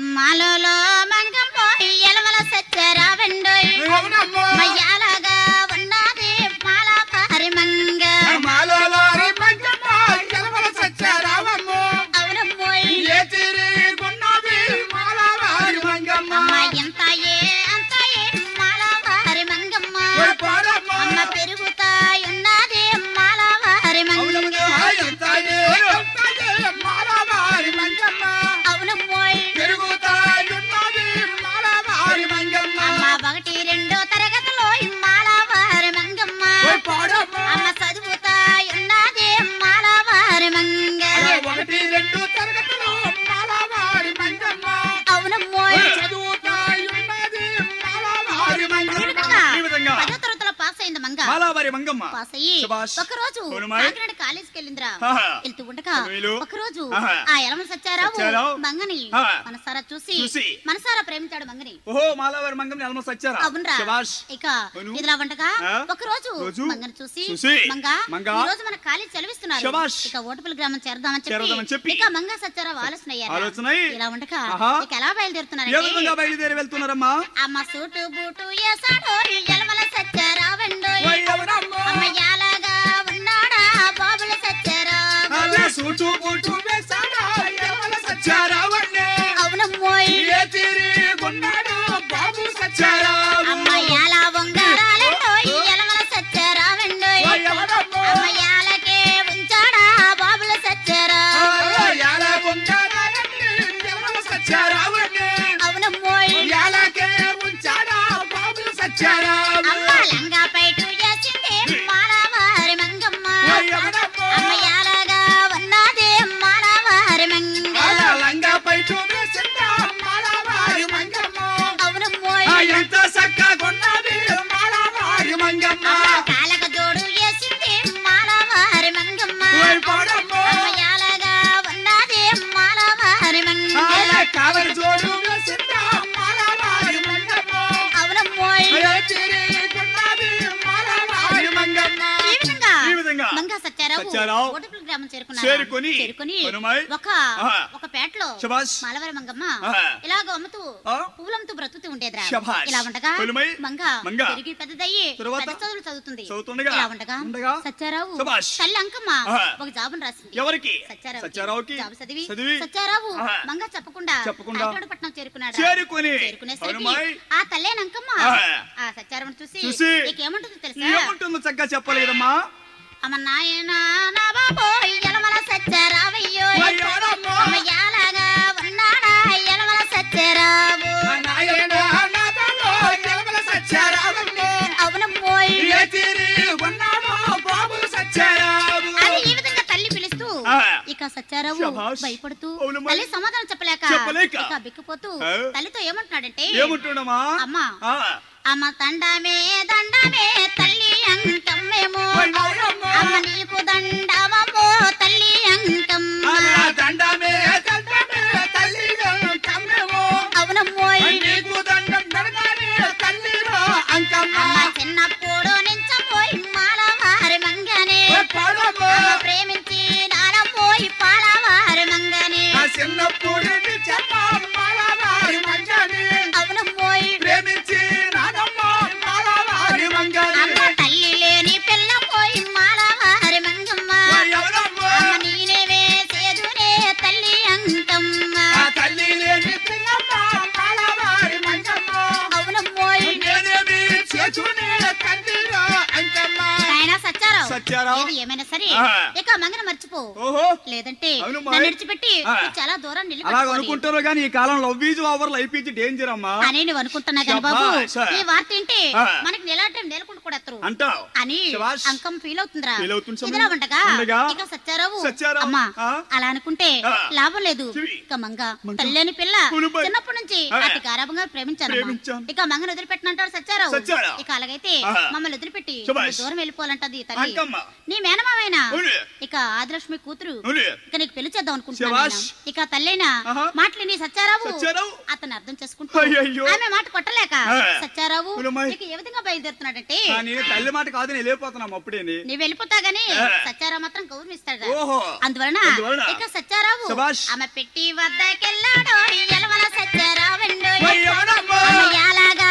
মাললো ఒక రోజు అవునమ్మాయ్. కాకినాడ కాలేజీకి వెళ్ళిందిరా ఆహా. వెళ్తూ ఉండగా వీలు. ఒక రోజు ఆహా. ఆ ఎలమ సచ్చారావు సత్యారావు. మంగని ఆహా. మనసారా చూసి చూసి. మనసారా ప్రేమించాడు మంగని ఓహో మాలావారి మంగం నెలమ సచ్చారా అవునరా శభాష్ ఇక అవును. ఇదిలా ఉండగా ఆ? ఒక రోజు రోజు మంగని చూసి. మంగ. ఈ రోజు మన కాలేజ్ చదివిస్తున్నారు. ఇక ఓటుపల్లి గ్రామం చేరదామని చెప్పి. ఇక మంగ సచ్చారావు ఆలోచన అయ్యారు. ఇలా ఉండగా. ఇక ఎలా బయలుదేరుతున్నారు బయలుదేరి వెళ్తున్నారమ్మా అమ్మ సూటు బూటు ఏసాడో సత్యారావు. అమ్మ లంగా పైటు వేసింది మాలవారి మంగమ్మ? అమ్మ యాలగా ఉన్నది లంగా పైటు వేసిందా మంగమ్మ. మంగమ్మ. కాలక వేసింది మంగమ్మ ఉన్నది జోడు సత్యారావు సత్యారావు ఓటపల్లి గ్రామం చేరుకున్నారు చేరుకొని చేరుకొని హనుమాయ్. ఒక. ఒక పేటలో. మాలవారి మంగమ్మ. ఇలాగ అమ్ముతూ? పువ్వులమ్ముతూ బ్రతుకుతూ ఉండేదిరా. ఇలా ఉండగా. మంగ. పెరిగి పెద్దదయ్యి? పెద్ద చదువులు చదువుతుంది? ఇలా ఉండగా? సత్యారావు. తల్లి అంకమ్మ. ఒక జాబును రాసింది ఎవరికి సత్యారావుకి. సత్యారావుకి జాబు చదివి సత్యారావు. మంగ చెప్పకుండా కాకినాడపట్నం చేరుకున్నాడు చేరుకొని చేరుకునేసరికి. ఆ తల్లేనంకమ్మ. ఆ సత్యారావుని చూసి నీకేముంటుందో తెలుసా ఏముంటుందో చక్కగా చెప్పాలి సత్యారావు. భయపడుతూ. తల్లి సమాధానం చెప్పలేక చెప్పలేక. ఇక బిక్కుపోతూ ఆ. తల్లితో ఏమంటున్నాడంటే ఏముంటుండమ్మా అమ్మా. అమ్మ తండమే దండమే తల్లి అంకమ్మేమో అమ్మ నీకు దండమమ్మో అంకమ్మ ఏది ఏమైనా సరే. ఇక మంగన మర్చిపో లేదంటే. నువ్వు చాలా దూరం అనుకుంటారు కానీ ఈ కాలం love is over life is danger అమ్మా అని నువ్వు అనుకుంటున్నా కానీ బాబు. ఈ వార్త ఏంటి. మనకి నిలాటం నేలకుండా కూడా అంటావు అని. అంకం ఫీల్ అవుతుందిరా. ఇదిలా ఉండగా ఇక సత్యారావు. అమ్మా. అలా అనుకుంటే. లాభం లేదు. ఇక మంగ. తల్లిని పిల్ల. చిన్నప్పటి నుంచి. అతి గారాభంగా ప్రేమించాను. ఇక మంగను వదిలిపెట్టినంటాడు సత్యారావు. ఇక అలాగైతే. మమ్మల్ని వదిలిపెట్టి దూరం వెళ్ళిపోవాలంటది తల్లి. నీ మేనమావైనా ఇక ఆదిలక్ష్మి కూతురు. ఇక నీకు పెళ్ళి చేద్దాం అనుకుంటున్నాను ఇక తల్లైనా మాటలు నీ సత్యారావు. అతను అర్థం చేసుకుంటాడు ఆమె మాట కొట్టలేక సత్యారావు ఇక ఏ విధంగా బయలుదేరుతున్నాడంటే? తల్లి మాట కాదు నేను వెళ్ళిపోతున్నాం అప్పుడే నువ్వు వెళ్ళిపోతా గానీ సత్యారావు మాత్రం గౌరవిస్తాడు అందువలన ఇక సత్యారావు ఆమె పెట్టి వద్దకెళ్ళాడు ఎలవల సత్యారావు అలాగా